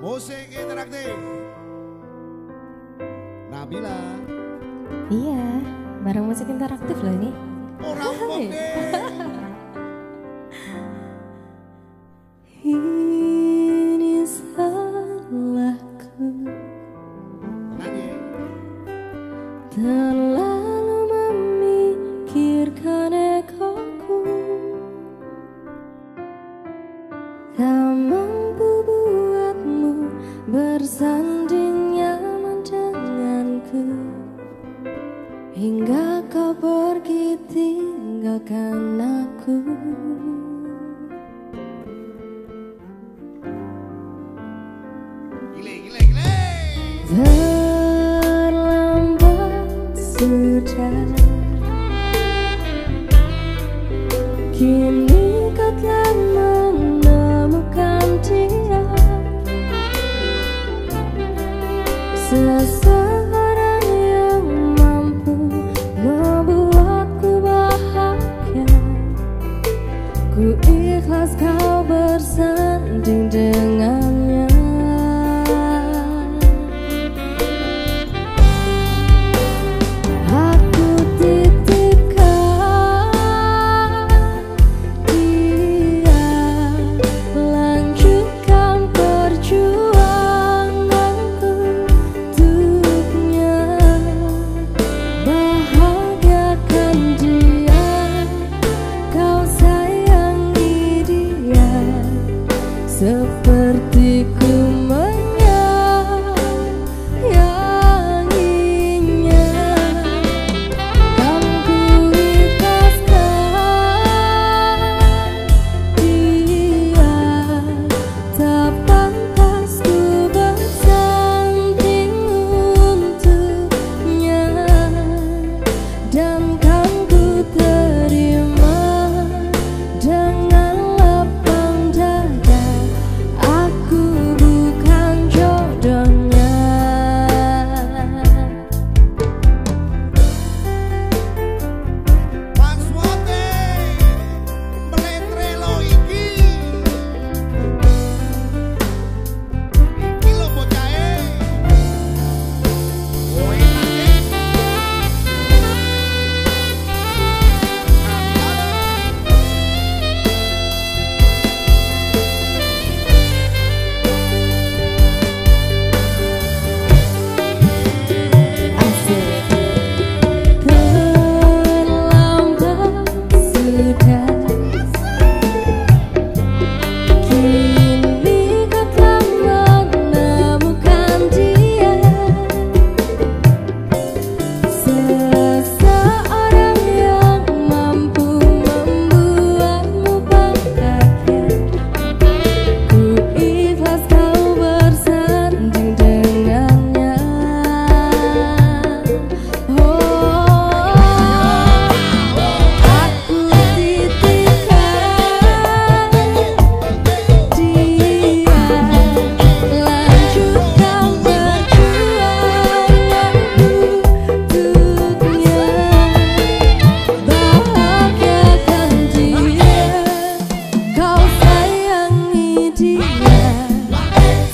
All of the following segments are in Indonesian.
Musik interaktif. Nabila. Iya, barang musik interaktif loh ini. Orang Hai. Ini salahku Nyanyi. Terlalu memikirkan buatmu bersanding nyaman denganku. Hingga kau pergi tinggalkan aku. Gile, gile, gile. Terlambat sudah. Kini Seseorang yang mampu membuatku bahagia. Ku ikhlas kau bersanding yanımda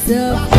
So.